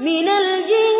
من الجن